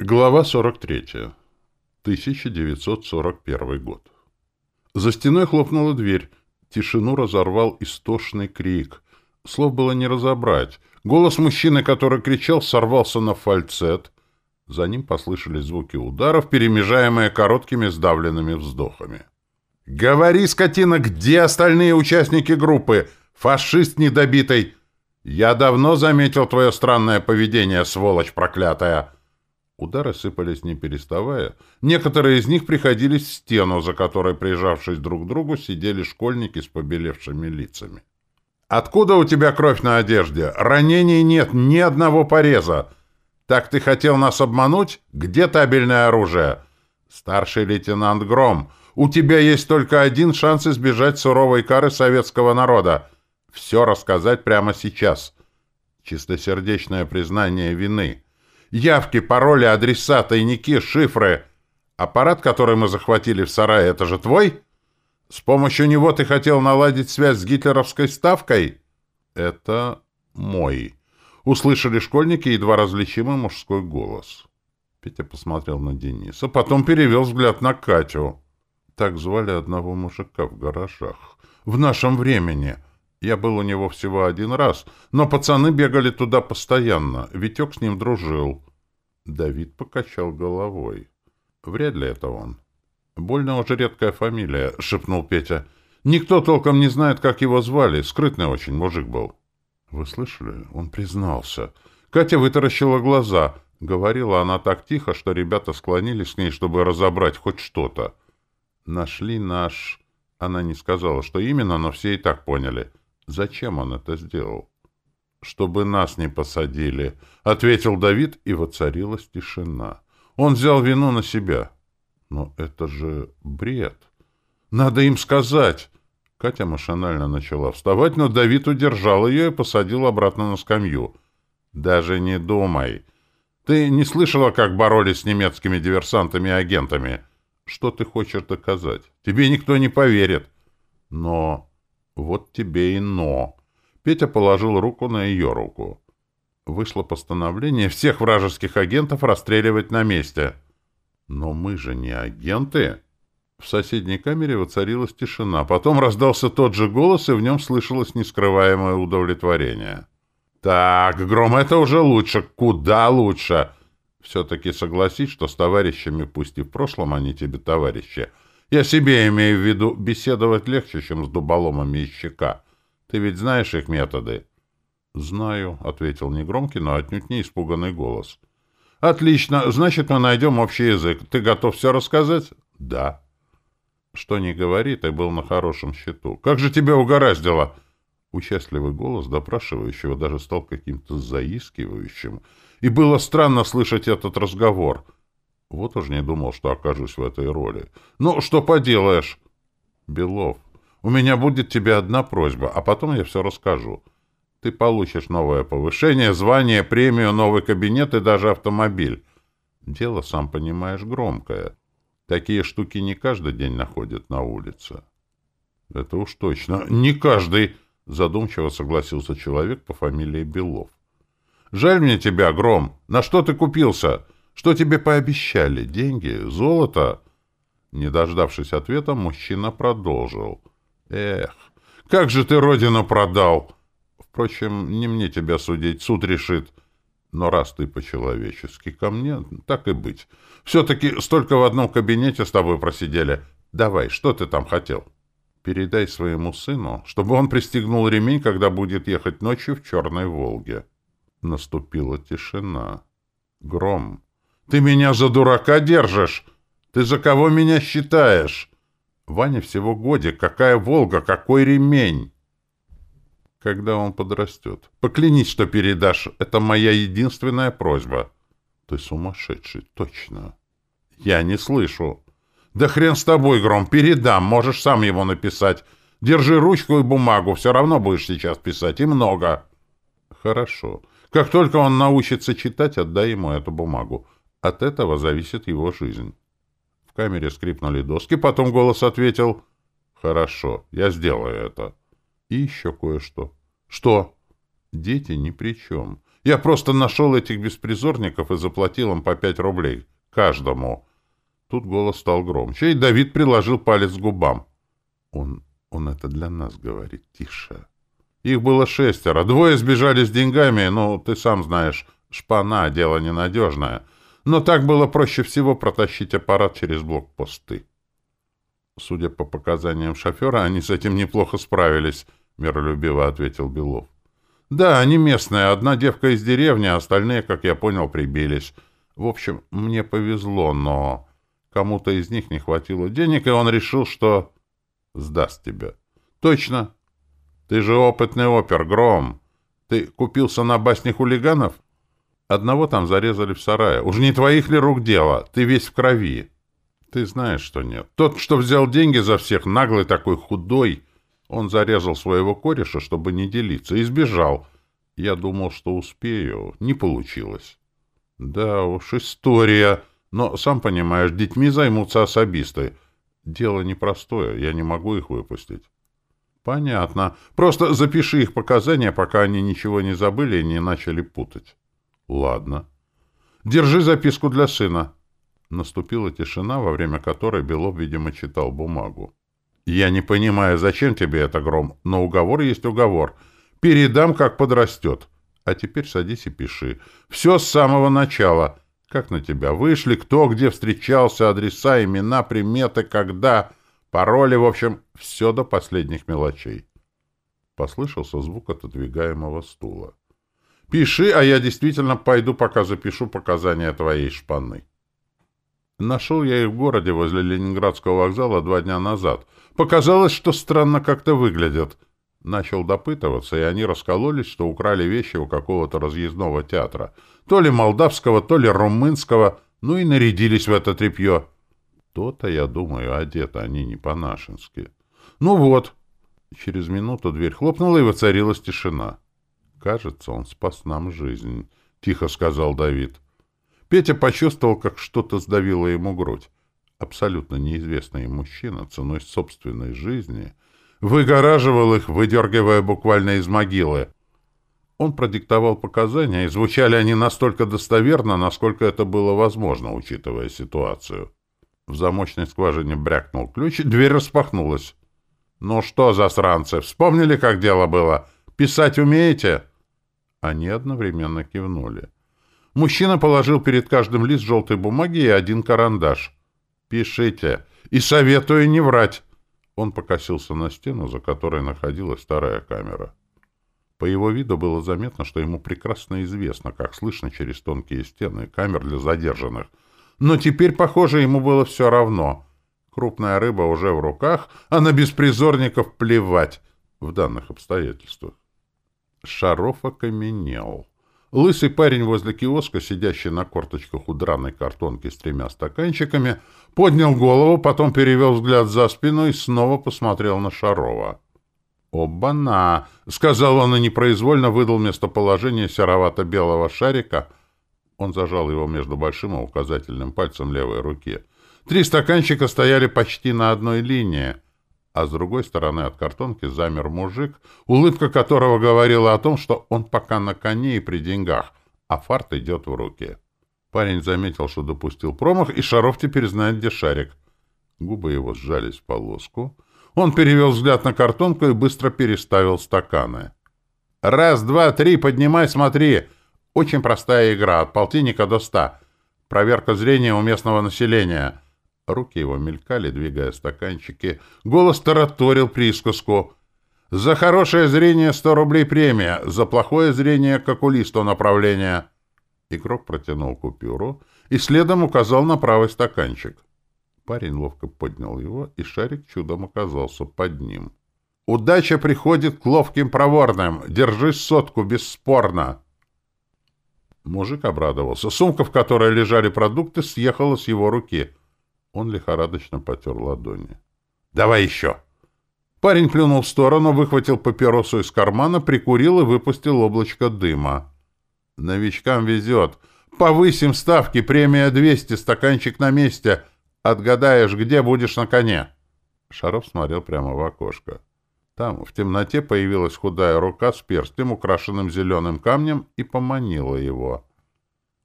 Глава 43. 1941 год. За стеной хлопнула дверь. Тишину разорвал истошный крик. Слов было не разобрать. Голос мужчины, который кричал, сорвался на фальцет. За ним послышались звуки ударов, перемежаемые короткими сдавленными вздохами. «Говори, скотина, где остальные участники группы? Фашист недобитый! Я давно заметил твое странное поведение, сволочь проклятая!» Удары сыпались не переставая. Некоторые из них приходились в стену, за которой, прижавшись друг к другу, сидели школьники с побелевшими лицами. «Откуда у тебя кровь на одежде? Ранений нет, ни одного пореза. Так ты хотел нас обмануть? Где табельное оружие?» «Старший лейтенант Гром, у тебя есть только один шанс избежать суровой кары советского народа. Все рассказать прямо сейчас. Чистосердечное признание вины». Явки, пароли, адреса, тайники, шифры. Аппарат, который мы захватили в сарае, это же твой? С помощью него ты хотел наладить связь с гитлеровской ставкой? Это мой. Услышали школьники едва различимый мужской голос. Петя посмотрел на Дениса, потом перевел взгляд на Катю. Так звали одного мужика в гаражах. В нашем времени. Я был у него всего один раз, но пацаны бегали туда постоянно. Витек с ним дружил. Давид покачал головой. Вряд ли это он. Больно уже редкая фамилия, шепнул Петя. Никто толком не знает, как его звали. Скрытный очень мужик был. Вы слышали? Он признался. Катя вытаращила глаза. Говорила она так тихо, что ребята склонились к ней, чтобы разобрать хоть что-то. Нашли наш... Она не сказала, что именно, но все и так поняли. Зачем он это сделал? «Чтобы нас не посадили», — ответил Давид, и воцарилась тишина. Он взял вину на себя. «Но это же бред. Надо им сказать». Катя машинально начала вставать, но Давид удержал ее и посадил обратно на скамью. «Даже не думай. Ты не слышала, как боролись с немецкими диверсантами и агентами? Что ты хочешь доказать? Тебе никто не поверит. Но вот тебе и но. Петя положил руку на ее руку. Вышло постановление всех вражеских агентов расстреливать на месте. Но мы же не агенты. В соседней камере воцарилась тишина. Потом раздался тот же голос, и в нем слышалось нескрываемое удовлетворение. «Так, Гром, это уже лучше, куда лучше!» «Все-таки согласись, что с товарищами, пусть и в прошлом они тебе товарищи, — я себе имею в виду, беседовать легче, чем с дуболомами из щека. Ты ведь знаешь их методы? — Знаю, — ответил негромкий, но отнюдь не испуганный голос. — Отлично. Значит, мы найдем общий язык. Ты готов все рассказать? — Да. — Что не говори, ты был на хорошем счету. Как же тебя угораздило? Участливый голос допрашивающего даже стал каким-то заискивающим, и было странно слышать этот разговор — вот уж не думал, что окажусь в этой роли. Ну, что поделаешь? Белов, у меня будет тебе одна просьба, а потом я все расскажу. Ты получишь новое повышение, звание, премию, новый кабинет и даже автомобиль. Дело, сам понимаешь, громкое. Такие штуки не каждый день находят на улице. Это уж точно. Не каждый, задумчиво согласился человек по фамилии Белов. Жаль мне тебя, Гром. На что ты купился? — что тебе пообещали? Деньги? Золото?» Не дождавшись ответа, мужчина продолжил. «Эх, как же ты родину продал!» «Впрочем, не мне тебя судить, суд решит. Но раз ты по-человечески ко мне, так и быть. Все-таки столько в одном кабинете с тобой просидели. Давай, что ты там хотел?» «Передай своему сыну, чтобы он пристегнул ремень, когда будет ехать ночью в Черной Волге». Наступила тишина. Гром. Ты меня за дурака держишь? Ты за кого меня считаешь? Ваня всего годик. Какая Волга, какой ремень? Когда он подрастет. Поклянись, что передашь. Это моя единственная просьба. Ты сумасшедший, точно. Я не слышу. Да хрен с тобой, Гром, передам. Можешь сам его написать. Держи ручку и бумагу. Все равно будешь сейчас писать. И много. Хорошо. Как только он научится читать, отдай ему эту бумагу. От этого зависит его жизнь. В камере скрипнули доски, потом голос ответил «Хорошо, я сделаю это». И еще кое-что. «Что?» «Дети ни при чем. Я просто нашел этих беспризорников и заплатил им по пять рублей. Каждому. Тут голос стал громче, и Давид приложил палец к губам. Он, он это для нас говорит. Тише. Их было шестеро. Двое сбежали с деньгами, ну, ты сам знаешь, шпана, дело ненадежное. Но так было проще всего протащить аппарат через блокпосты. Судя по показаниям шофера, они с этим неплохо справились, миролюбиво ответил Белов. Да, они местные, одна девка из деревни, а остальные, как я понял, прибились. В общем, мне повезло, но кому-то из них не хватило денег, и он решил, что сдаст тебя. Точно. Ты же опытный опер, Гром. Ты купился на басне хулиганов? Одного там зарезали в сарае. Уж не твоих ли рук дело? Ты весь в крови. Ты знаешь, что нет. Тот, что взял деньги за всех, наглый такой, худой, он зарезал своего кореша, чтобы не делиться, и сбежал. Я думал, что успею. Не получилось. Да уж, история. Но, сам понимаешь, детьми займутся особисты. Дело непростое, я не могу их выпустить. Понятно. Просто запиши их показания, пока они ничего не забыли и не начали путать. Ладно. Держи записку для сына. Наступила тишина, во время которой Белов, видимо, читал бумагу. «Я не понимаю, зачем тебе это, Гром, но уговор есть уговор. Передам, как подрастет. А теперь садись и пиши. Все с самого начала. Как на тебя вышли, кто где встречался, адреса, имена, приметы, когда, пароли, в общем, все до последних мелочей». Послышался звук отодвигаемого стула. «Пиши, а я действительно пойду, пока запишу показания твоей шпаны». Нашел я их в городе возле Ленинградского вокзала два дня назад. Показалось, что странно как-то выглядят. Начал допытываться, и они раскололись, что украли вещи у какого-то разъездного театра. То ли молдавского, то ли румынского, ну и нарядились в это тряпье. То-то, я думаю, одеты они не по-нашенски. Ну вот. Через минуту дверь хлопнула, и воцарилась тишина. «Кажется, он спас нам жизнь», — тихо сказал Давид. — Петя почувствовал, как что-то сдавило ему грудь. Абсолютно неизвестный мужчина ценой собственной жизни выгораживал их, выдергивая буквально из могилы. Он продиктовал показания, и звучали они настолько достоверно, насколько это было возможно, учитывая ситуацию. В замочной скважине брякнул ключ, и дверь распахнулась. «Ну что, засранцы, вспомнили, как дело было? Писать умеете?» Они одновременно кивнули. Мужчина положил перед каждым лист желтой бумаги и один карандаш. «Пишите. И советую не врать». Он покосился на стену, за которой находилась старая камера. По его виду было заметно, что ему прекрасно известно, как слышно через тонкие стены камер для задержанных. Но теперь, похоже, ему было все равно. Крупная рыба уже в руках, а на беспризорников плевать в данных обстоятельствах. Шаров окаменел. Лысый парень возле киоска, сидящий на корточках у драной картонки с тремя стаканчиками, поднял голову, потом перевел взгляд за спину и снова посмотрел на Шарова. «Оба-на!» — сказал он и непроизвольно выдал местоположение серовато-белого шарика. Он зажал его между большим и указательным пальцем левой руки. Три стаканчика стояли почти на одной линии — а с другой стороны от картонки замер мужик, улыбка которого говорила о том, что он пока на коне и при деньгах, а фарт идет в руки. Парень заметил, что допустил промах, и Шаров теперь знает, где шарик. Губы его сжались в полоску. Он перевел взгляд на картонку и быстро переставил стаканы. «Раз, два, три, поднимай, смотри!» Очень простая игра, от полтинника до ста. Проверка зрения у местного населения — Руки его мелькали, двигая стаканчики. Голос тараторил присказку. «За хорошее зрение сто рублей премия, за плохое зрение к окулисту направление». Игрок протянул купюру и следом указал на правый стаканчик. Парень ловко поднял его, и шарик чудом оказался под ним. «Удача приходит к ловким проворным! Держись сотку, бесспорно!» Мужик обрадовался. Сумка, в которой лежали продукты, съехала с его руки. Он лихорадочно потер ладони. «Давай еще!» Парень плюнул в сторону, выхватил папиросу из кармана, прикурил и выпустил облачко дыма. «Новичкам везет. Повысим ставки, премия 200, стаканчик на месте. Отгадаешь, где будешь на коне?» Шаров смотрел прямо в окошко. Там в темноте появилась худая рука с перстнем, украшенным зеленым камнем, и поманила его.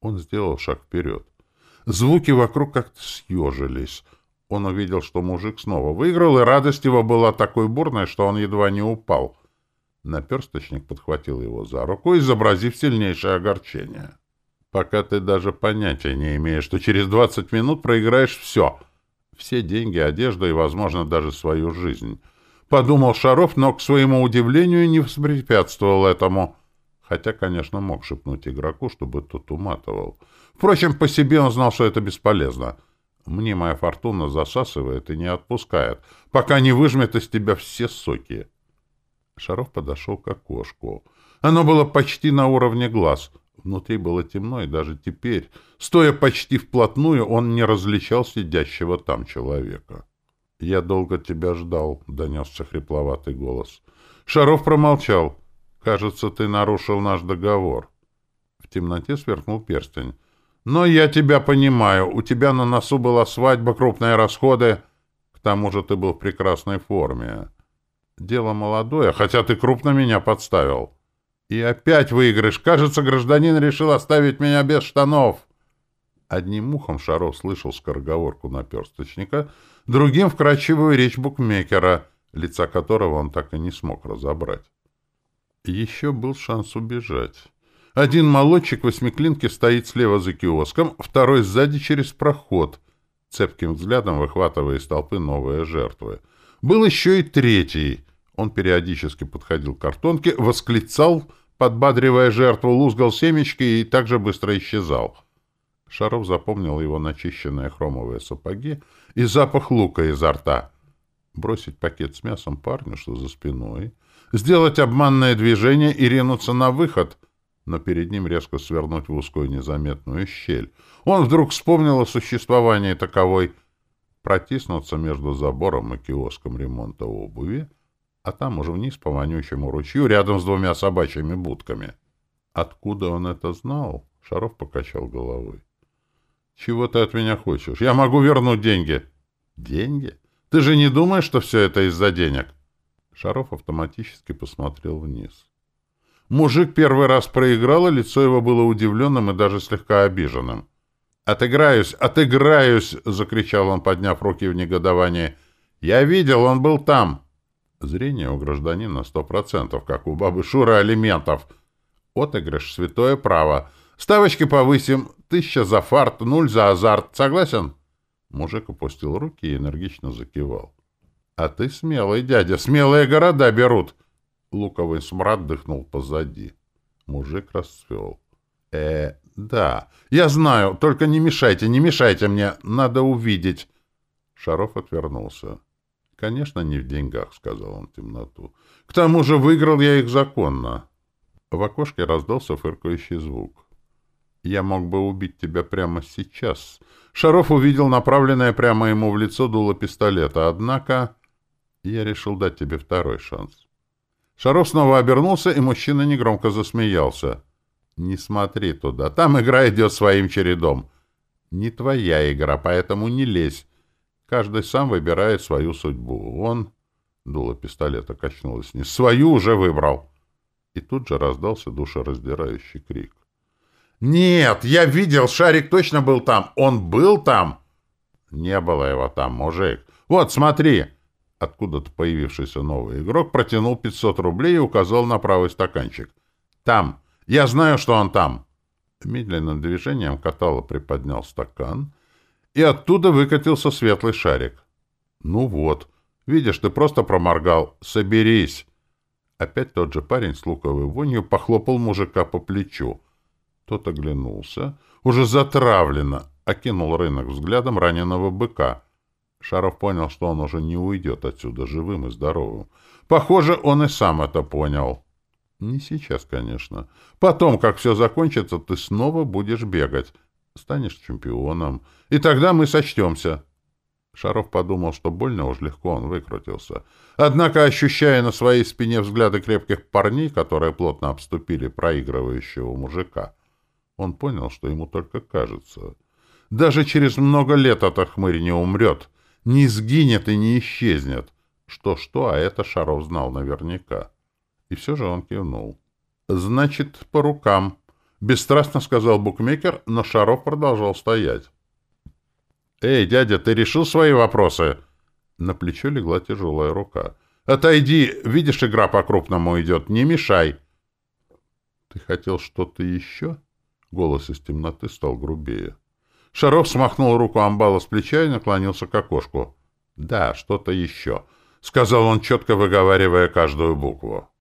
Он сделал шаг вперед. Звуки вокруг как-то съежились. Он увидел, что мужик снова выиграл, и радость его была такой бурной, что он едва не упал. Наперсточник подхватил его за руку, изобразив сильнейшее огорчение. «Пока ты даже понятия не имеешь, что через двадцать минут проиграешь все. Все деньги, одежду и, возможно, даже свою жизнь». Подумал Шаров, но, к своему удивлению, не воспрепятствовал этому. Хотя, конечно, мог шепнуть игроку, чтобы тот уматывал. Впрочем, по себе он знал, что это бесполезно. Мнимая фортуна засасывает и не отпускает, пока не выжмет из тебя все соки. Шаров подошел к окошку. Оно было почти на уровне глаз. Внутри было темно, и даже теперь, стоя почти вплотную, он не различал сидящего там человека. «Я долго тебя ждал», — донесся хрипловатый голос. Шаров промолчал. «Кажется, ты нарушил наш договор». В темноте сверкнул перстень. «Но я тебя понимаю. У тебя на носу была свадьба, крупные расходы. К тому же ты был в прекрасной форме. Дело молодое, хотя ты крупно меня подставил. И опять выигрыш. Кажется, гражданин решил оставить меня без штанов». Одним ухом Шаров слышал скороговорку наперсточника, другим — вкрадчивую речь букмекера, лица которого он так и не смог разобрать. Еще был шанс убежать. Один молодчик восьмиклинки стоит слева за киоском, второй сзади через проход, цепким взглядом выхватывая из толпы новые жертвы. Был еще и третий. Он периодически подходил к картонке, восклицал, подбадривая жертву, лузгал семечки и также быстро исчезал — Шаров запомнил его начищенные хромовые сапоги и запах лука изо рта. Бросить пакет с мясом парню, что за спиной, сделать обманное движение и ринуться на выход, но перед ним резко свернуть в узкую незаметную щель. Он вдруг вспомнил о существовании таковой, протиснуться между забором и киоском ремонта обуви, а там уже вниз по вонючему ручью, рядом с двумя собачьими будками. Откуда он это знал? Шаров покачал головой. «Чего ты от меня хочешь? Я могу вернуть деньги». «Деньги? Ты же не думаешь, что все это из-за денег?» Шаров автоматически посмотрел вниз. Мужик первый раз проиграл, и лицо его было удивленным и даже слегка обиженным. «Отыграюсь! Отыграюсь!» — закричал он, подняв руки в негодовании. «Я видел, он был там!» Зрение у гражданина сто процентов, как у бабы Шуры алиментов. Отыгрыш — святое право. Ставочки повысим. Тысяча за фарт, нуль за азарт. Согласен?» Мужик опустил руки и энергично закивал. «А ты смелый, дядя, смелые города берут!» Луковый смрад дыхнул позади. Мужик расцвел. «Э, да, я знаю, только не мешайте, не мешайте мне, надо увидеть!» Шаров отвернулся. «Конечно, не в деньгах», — сказал он темноту. «К тому же выиграл я их законно». В окошке раздался фыркающий звук. Я мог бы убить тебя прямо сейчас. Шаров увидел направленное прямо ему в лицо дуло пистолета, однако я решил дать тебе второй шанс. Шаров снова обернулся, и мужчина негромко засмеялся. «Не смотри туда, там игра идет своим чередом. Не твоя игра, поэтому не лезь. Каждый сам выбирает свою судьбу. Он...» Дуло пистолета качнулось вниз. «Свою уже выбрал!» И тут же раздался душераздирающий крик. «Нет, я видел, шарик точно был там. Он был там?» «Не было его там, мужик. Вот, смотри!» Откуда-то появившийся новый игрок протянул 500 рублей и указал на правый стаканчик. «Там! Я знаю, что он там!» Медленным движением Катала приподнял стакан, и оттуда выкатился светлый шарик. «Ну вот, видишь, ты просто проморгал. Соберись!» Опять тот же парень с луковой вонью похлопал мужика по плечу. Тот оглянулся, уже затравленно, окинул рынок взглядом раненого быка. Шаров понял, что он уже не уйдет отсюда живым и здоровым. Похоже, он и сам это понял. Не сейчас, конечно. Потом, как все закончится, ты снова будешь бегать. Станешь чемпионом. И тогда мы сочтемся. Шаров подумал, что больно уж легко он выкрутился. Однако, ощущая на своей спине взгляды крепких парней, которые плотно обступили проигрывающего мужика, он понял, что ему только кажется. Даже через много лет эта хмырь не умрет, не сгинет и не исчезнет. Что-что, а это Шаров знал наверняка. И все же он кивнул. «Значит, по рукам», — бесстрастно сказал букмекер, но Шаров продолжал стоять. «Эй, дядя, ты решил свои вопросы?» На плечо легла тяжелая рука. «Отойди! Видишь, игра по-крупному идет. Не мешай!» «Ты хотел что-то еще?» Голос из темноты стал грубее. Шаров смахнул руку амбала с плеча и наклонился к окошку. «Да, что-то еще», — сказал он, четко выговаривая каждую букву.